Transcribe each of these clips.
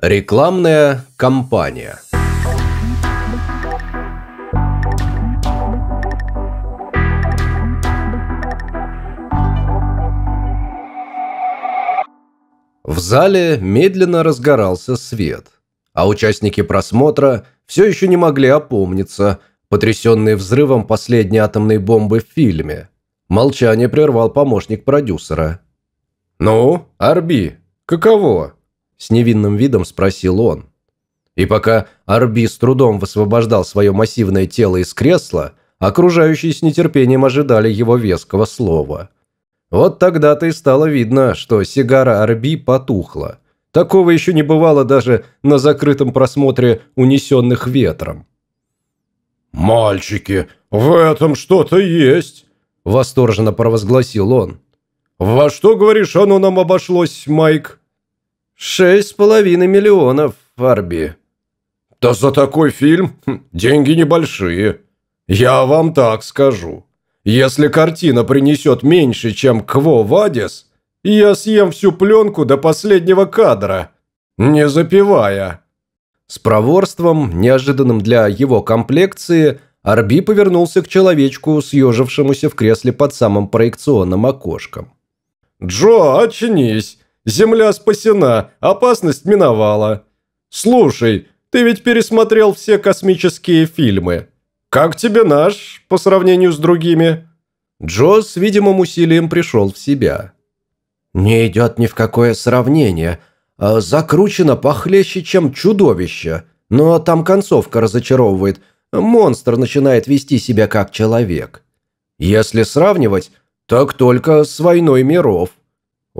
Рекламная кампания В зале медленно разгорался свет, а участники просмотра все еще не могли опомниться, потрясенные взрывом последней атомной бомбы в фильме. Молчание прервал помощник продюсера. «Ну, Арби, каково?» – с невинным видом спросил он. И пока Арби с трудом высвобождал свое массивное тело из кресла, окружающие с нетерпением ожидали его веского слова – вот тогда-то и стало видно, что сигара Арби потухла. Такого еще не бывало даже на закрытом просмотре «Унесенных ветром». «Мальчики, в этом что-то есть!» – восторженно провозгласил он. «Во что, говоришь, оно нам обошлось, Майк?» «Шесть с половиной миллионов, Арби». «Да за такой фильм хм, деньги небольшие. Я вам так скажу». Если картина принесет меньше, чем Кво Вадис, я съем всю пленку до последнего кадра, не запивая». С проворством, неожиданным для его комплекции, Арби повернулся к человечку, съежившемуся в кресле под самым проекционным окошком. «Джо, очнись! Земля спасена, опасность миновала. Слушай, ты ведь пересмотрел все космические фильмы. «Как тебе наш по сравнению с другими?» Джо с видимым усилием пришел в себя. «Не идет ни в какое сравнение. А закручено похлеще, чем чудовище. Но там концовка разочаровывает. Монстр начинает вести себя как человек. Если сравнивать, так только с «Войной миров».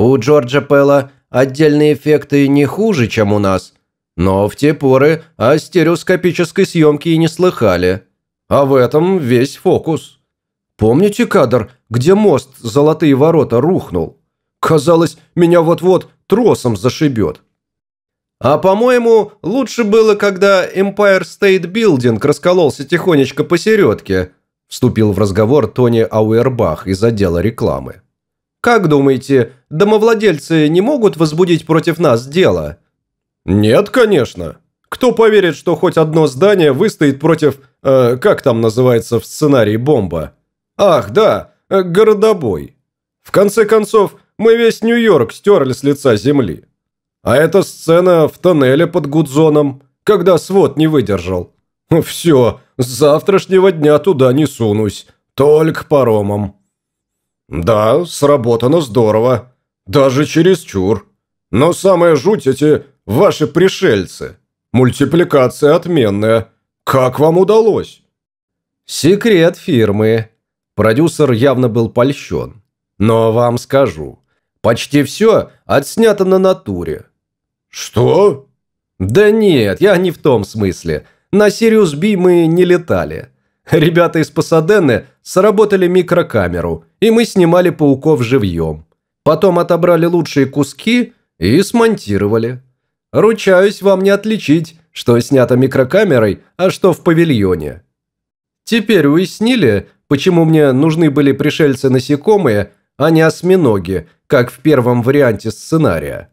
У Джорджа Пелла отдельные эффекты не хуже, чем у нас. Но в те поры о стереоскопической съемке и не слыхали. А в этом весь фокус. Помните кадр, где мост «Золотые ворота» рухнул? Казалось, меня вот-вот тросом зашибет. А по-моему, лучше было, когда Empire State Building раскололся тихонечко посередке, вступил в разговор Тони Ауэрбах из отдела рекламы. Как думаете, домовладельцы не могут возбудить против нас дело? Нет, конечно. Кто поверит, что хоть одно здание выстоит против, э, как там называется в сценарии бомба? Ах, да, э, городобой. В конце концов, мы весь Нью-Йорк стерли с лица земли. А эта сцена в тоннеле под Гудзоном, когда свод не выдержал. Все, с завтрашнего дня туда не сунусь, только паромом. Да, сработано здорово, даже чересчур. Но самое жуть эти ваши пришельцы. Мультипликация отменная. Как вам удалось?» «Секрет фирмы». Продюсер явно был польщен. «Но вам скажу. Почти все отснято на натуре». «Что?» «Да нет, я не в том смысле. На Сириус Би мы не летали. Ребята из Пасадены сработали микрокамеру, и мы снимали пауков живьем. Потом отобрали лучшие куски и смонтировали. Ручаюсь вам не отличить, что снято микрокамерой, а что в павильоне. Теперь уяснили, почему мне нужны были пришельцы-насекомые, а не осьминоги, как в первом варианте сценария.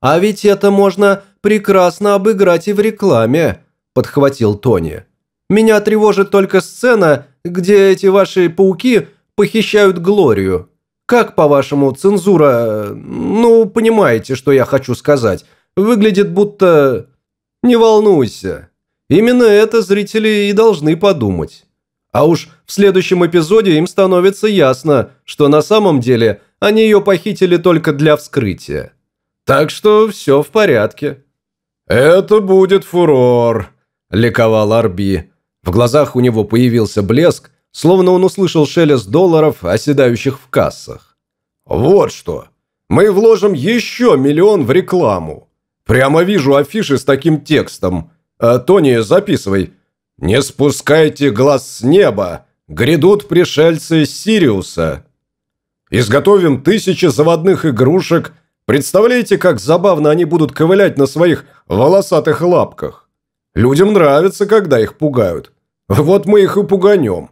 «А ведь это можно прекрасно обыграть и в рекламе», – подхватил Тони. «Меня тревожит только сцена, где эти ваши пауки похищают Глорию. Как, по-вашему, цензура... Ну, понимаете, что я хочу сказать. Выглядит будто... Не волнуйся. Именно это зрители и должны подумать. А уж в следующем эпизоде им становится ясно, что на самом деле они ее похитили только для вскрытия. Так что все в порядке. «Это будет фурор», – ликовал Арби. В глазах у него появился блеск, словно он услышал шелест долларов, оседающих в кассах. «Вот что! Мы вложим еще миллион в рекламу. Прямо вижу афиши с таким текстом. А, Тони, записывай. «Не спускайте глаз с неба! Грядут пришельцы Сириуса!» Изготовим тысячи заводных игрушек. Представляете, как забавно они будут ковылять на своих волосатых лапках? Людям нравится, когда их пугают. Вот мы их и пуганем.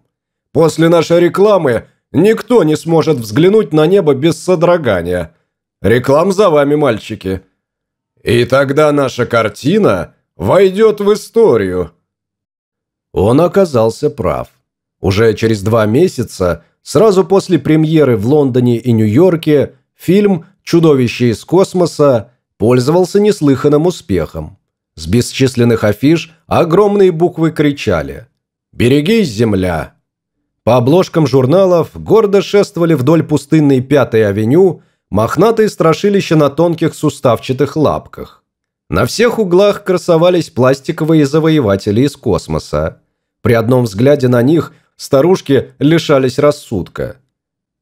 После нашей рекламы никто не сможет взглянуть на небо без содрогания. Реклам за вами, мальчики. И тогда наша картина войдет в историю». Он оказался прав. Уже через два месяца, сразу после премьеры в Лондоне и Нью-Йорке, фильм «Чудовище из космоса» пользовался неслыханным успехом. С бесчисленных афиш огромные буквы кричали «Берегись, земля!». По обложкам журналов гордо шествовали вдоль пустынной Пятой авеню мохнатые страшилища на тонких суставчатых лапках. На всех углах красовались пластиковые завоеватели из космоса. При одном взгляде на них старушки лишались рассудка.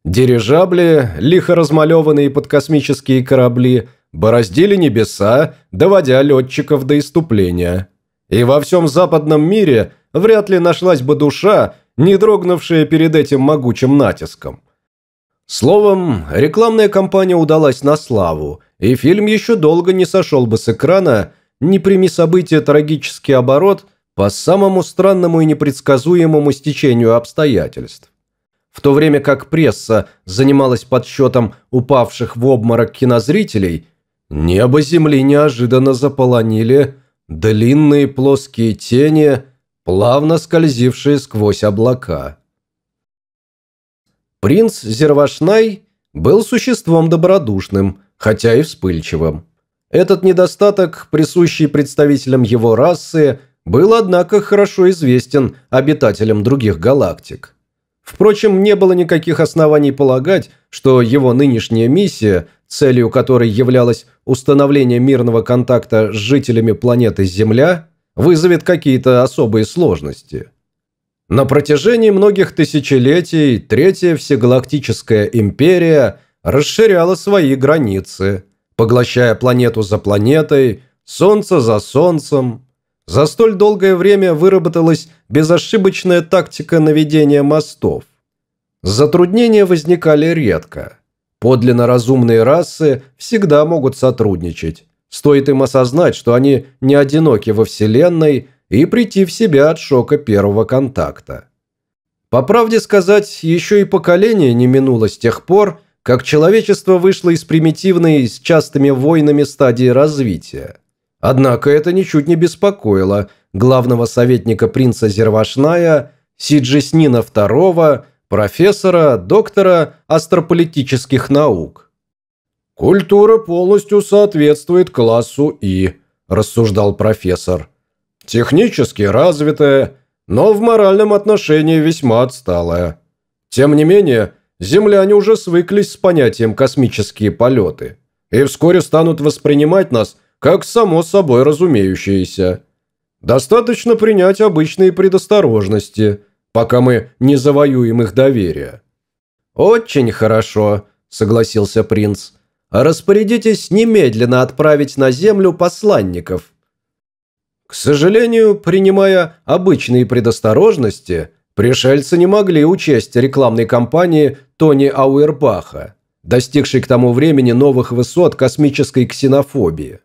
Дирижабли, лихо размалеванные под космические корабли, бороздили небеса, доводя летчиков до иступления. И во всем западном мире вряд ли нашлась бы душа, не дрогнувшая перед этим могучим натиском. Словом, рекламная кампания удалась на славу, и фильм еще долго не сошел бы с экрана, не прими события трагический оборот по самому странному и непредсказуемому стечению обстоятельств. В то время как пресса занималась подсчетом упавших в обморок кинозрителей, небо земли неожиданно заполонили длинные плоские тени, плавно скользившие сквозь облака. Принц Зервашнай был существом добродушным, хотя и вспыльчивым. Этот недостаток, присущий представителям его расы, был, однако, хорошо известен обитателям других галактик. Впрочем, не было никаких оснований полагать, что его нынешняя миссия, целью которой являлось установление мирного контакта с жителями планеты Земля, вызовет какие-то особые сложности. На протяжении многих тысячелетий Третья Всегалактическая Империя расширяла свои границы, поглощая планету за планетой, Солнце за Солнцем, за столь долгое время выработалась безошибочная тактика наведения мостов. Затруднения возникали редко. Подлинно разумные расы всегда могут сотрудничать. Стоит им осознать, что они не одиноки во Вселенной и прийти в себя от шока первого контакта. По правде сказать, еще и поколение не минуло с тех пор, как человечество вышло из примитивной с частыми войнами стадии развития. Однако это ничуть не беспокоило главного советника принца Зервашная Сиджеснина II, профессора, доктора астрополитических наук. «Культура полностью соответствует классу И», – рассуждал профессор. «Технически развитая, но в моральном отношении весьма отсталая. Тем не менее, земляне уже свыклись с понятием «космические полеты» и вскоре станут воспринимать нас – как само собой разумеющееся. Достаточно принять обычные предосторожности, пока мы не завоюем их доверие». «Очень хорошо», – согласился принц. «Распорядитесь немедленно отправить на землю посланников». К сожалению, принимая обычные предосторожности, пришельцы не могли учесть рекламной кампании Тони Ауэрбаха, достигшей к тому времени новых высот космической ксенофобии.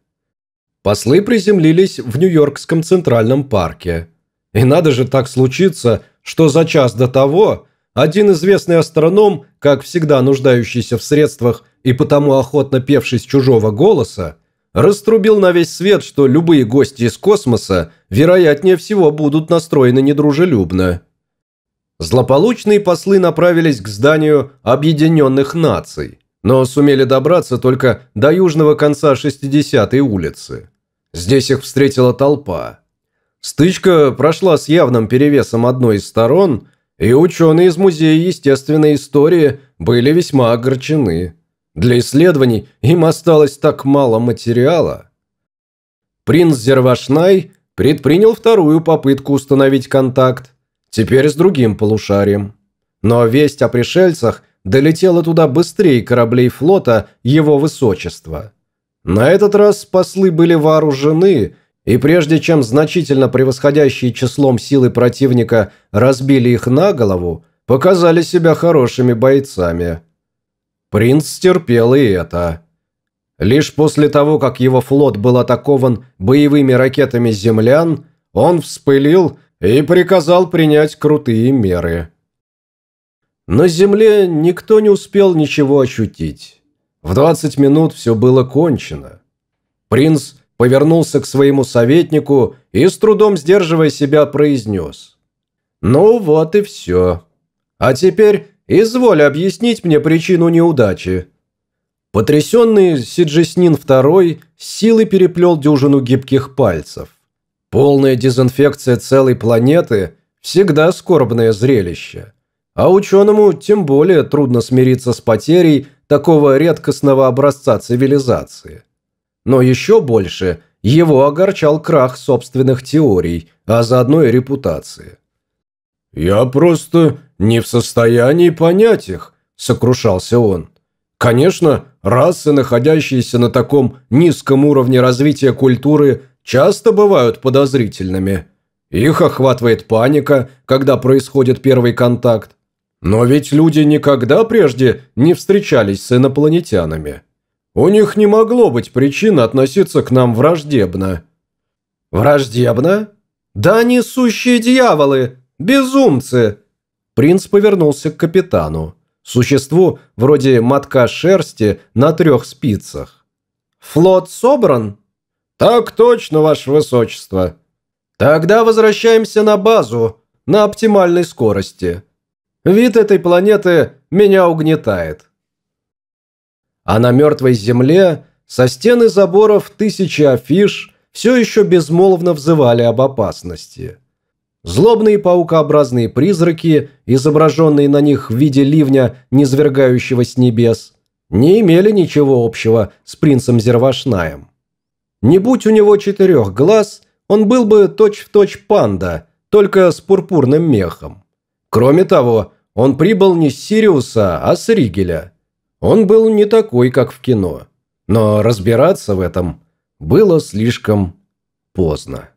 Послы приземлились в Нью-Йоркском Центральном парке. И надо же так случиться, что за час до того один известный астроном, как всегда нуждающийся в средствах и потому охотно певший с чужого голоса, раструбил на весь свет, что любые гости из космоса, вероятнее всего, будут настроены недружелюбно. Злополучные послы направились к зданию Объединенных Наций, но сумели добраться только до южного конца 60-й улицы. Здесь их встретила толпа. Стычка прошла с явным перевесом одной из сторон, и ученые из Музея естественной истории были весьма огорчены. Для исследований им осталось так мало материала. Принц Зервашнай предпринял вторую попытку установить контакт, теперь с другим полушарием. Но весть о пришельцах долетела туда быстрее кораблей флота его высочества. На этот раз послы были вооружены, и прежде чем значительно превосходящие числом силы противника разбили их на голову, показали себя хорошими бойцами. Принц терпел и это. Лишь после того, как его флот был атакован боевыми ракетами землян, он вспылил и приказал принять крутые меры. На земле никто не успел ничего ощутить. В 20 минут все было кончено. Принц повернулся к своему советнику и, с трудом сдерживая себя, произнес. «Ну вот и все. А теперь изволь объяснить мне причину неудачи». Потрясенный Сиджеснин II с силой переплел дюжину гибких пальцев. Полная дезинфекция целой планеты – всегда скорбное зрелище. А ученому тем более трудно смириться с потерей такого редкостного образца цивилизации. Но еще больше его огорчал крах собственных теорий, а заодно и репутации. «Я просто не в состоянии понять их», – сокрушался он. «Конечно, расы, находящиеся на таком низком уровне развития культуры, часто бывают подозрительными. Их охватывает паника, когда происходит первый контакт. Но ведь люди никогда прежде не встречались с инопланетянами. У них не могло быть причин относиться к нам враждебно». «Враждебно? Да они сущие дьяволы, безумцы!» Принц повернулся к капитану, существу вроде мотка шерсти на трех спицах. «Флот собран?» «Так точно, ваше высочество». «Тогда возвращаемся на базу, на оптимальной скорости. Вид этой планеты меня угнетает». А на мертвой земле со стены заборов тысячи афиш все еще безмолвно взывали об опасности. Злобные паукообразные призраки, изображенные на них в виде ливня, низвергающего с небес, не имели ничего общего с принцем Зервашнаем. Не будь у него четырех глаз, он был бы точь-в-точь точь панда, только с пурпурным мехом. Кроме того, он прибыл не с Сириуса, а с Ригеля – он был не такой, как в кино. Но разбираться в этом было слишком поздно.